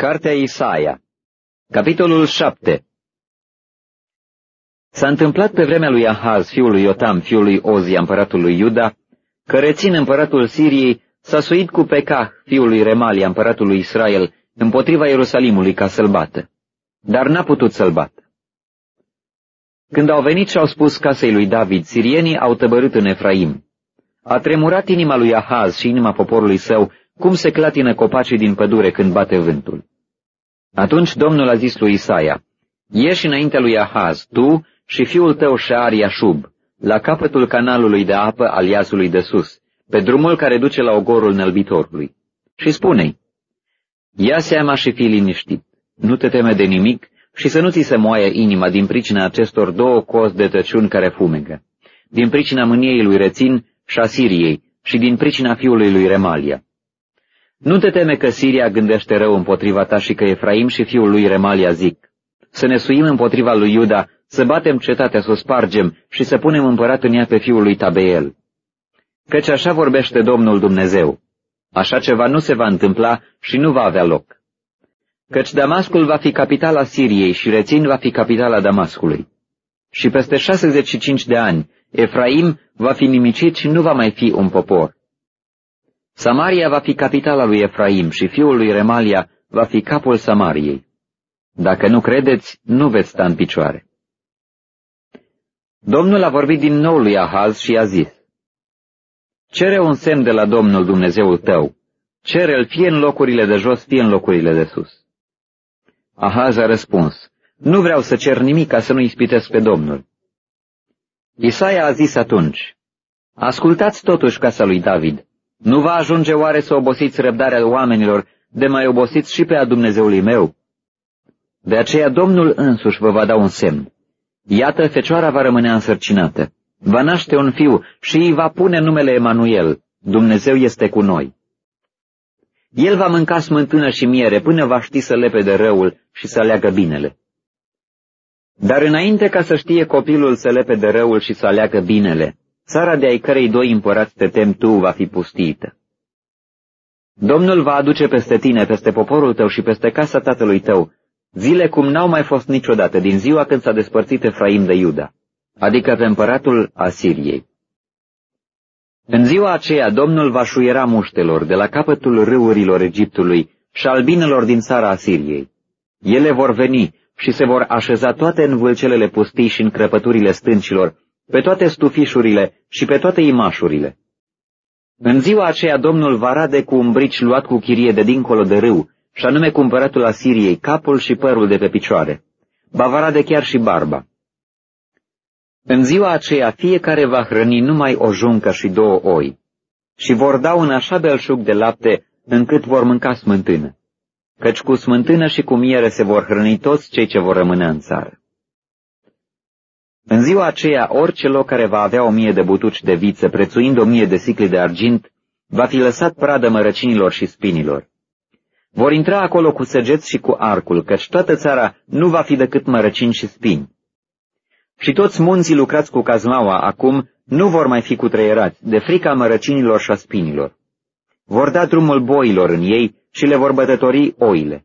Cartea Isaia Capitolul 7 S-a întâmplat pe vremea lui Ahaz, fiul lui Iotam, fiul lui Ozia, împăratul lui Iuda, că rețin împăratul Siriei s-a suit cu Pecah, fiul lui Remalia, împăratul lui Israel, împotriva Ierusalimului ca să-l bată. Dar n-a putut să-l bată. Când au venit și au spus casei lui David, sirienii au tăbărât în Efraim. A tremurat inima lui Ahaz și inima poporului său, cum se clatină copacii din pădure când bate vântul. Atunci Domnul a zis lui Isaia, Ieși înaintea lui Ahaz, tu și fiul tău Shear Iashub, la capătul canalului de apă al iazului de sus, pe drumul care duce la ogorul nălbitorului. Și spune-i, Ia seama și fii liniștit, nu te teme de nimic și să nu ți se moaie inima din pricina acestor două cozi de tăciuni care fumegă, din pricina mâniei lui Rețin și a Siriei și din pricina fiului lui Remalia nu te teme că Siria gândește rău împotriva ta și că Efraim și fiul lui Remalia zic, să ne suim împotriva lui Iuda, să batem cetatea, să o spargem și să punem împărat în ea pe fiul lui Tabeel. Căci așa vorbește Domnul Dumnezeu. Așa ceva nu se va întâmpla și nu va avea loc. Căci Damascul va fi capitala Siriei și Rețin va fi capitala Damascului. Și peste 65 de ani, Efraim va fi nimicit și nu va mai fi un popor. Samaria va fi capitala lui Efraim și fiul lui Remalia va fi capul Samariei. Dacă nu credeți, nu veți sta în picioare. Domnul a vorbit din nou lui Ahaz și a zis, Cere un semn de la Domnul Dumnezeul tău, cere-l fie în locurile de jos, fie în locurile de sus. Ahaz a răspuns, Nu vreau să cer nimic ca să nu ispitesc pe Domnul. Isaia a zis atunci, Ascultați totuși casa lui David, nu va ajunge oare să obosiți răbdarea oamenilor, de mai obosiți și pe a Dumnezeului meu? De aceea Domnul însuși vă va da un semn. Iată, fecioara va rămâne însărcinată. Va naște un fiu și îi va pune numele Emanuel. Dumnezeu este cu noi. El va mânca smântână și miere până va ști să lepe de răul și să aleagă binele. Dar înainte ca să știe copilul să lepe de răul și să aleagă binele, Țara de ai cărei doi împărați te tem tu va fi pustită. Domnul va aduce peste tine, peste poporul tău și peste casa tatălui tău, zile cum n-au mai fost niciodată din ziua când s-a despărțit Efraim de Iuda, adică pe împăratul Asiriei. În ziua aceea Domnul va șuiera muștelor de la capătul râurilor Egiptului și albinelor din țara Asiriei. Ele vor veni și se vor așeza toate în vâlcelele pustii și în crăpăturile stâncilor, pe toate stufișurile și pe toate imașurile. În ziua aceea Domnul va rade cu un brici luat cu chirie de dincolo de râu, și anume cu împăratul Asiriei, capul și părul de pe picioare. Ba va rade chiar și barba. În ziua aceea fiecare va hrăni numai o juncă și două oi, și vor da un așa belșug de lapte încât vor mânca smântână, căci cu smântână și cu miere se vor hrăni toți cei ce vor rămâne în țară. În ziua aceea, orice loc care va avea o mie de butuci de viță, prețuind o mie de sicli de argint, va fi lăsat pradă mărăcinilor și spinilor. Vor intra acolo cu săgeți și cu arcul, căci toată țara nu va fi decât mărăcini și spini. Și toți munții lucrați cu cazmaua acum nu vor mai fi cutreierați, de frica mărăcinilor și a spinilor. Vor da drumul boilor în ei și le vor bătători oile.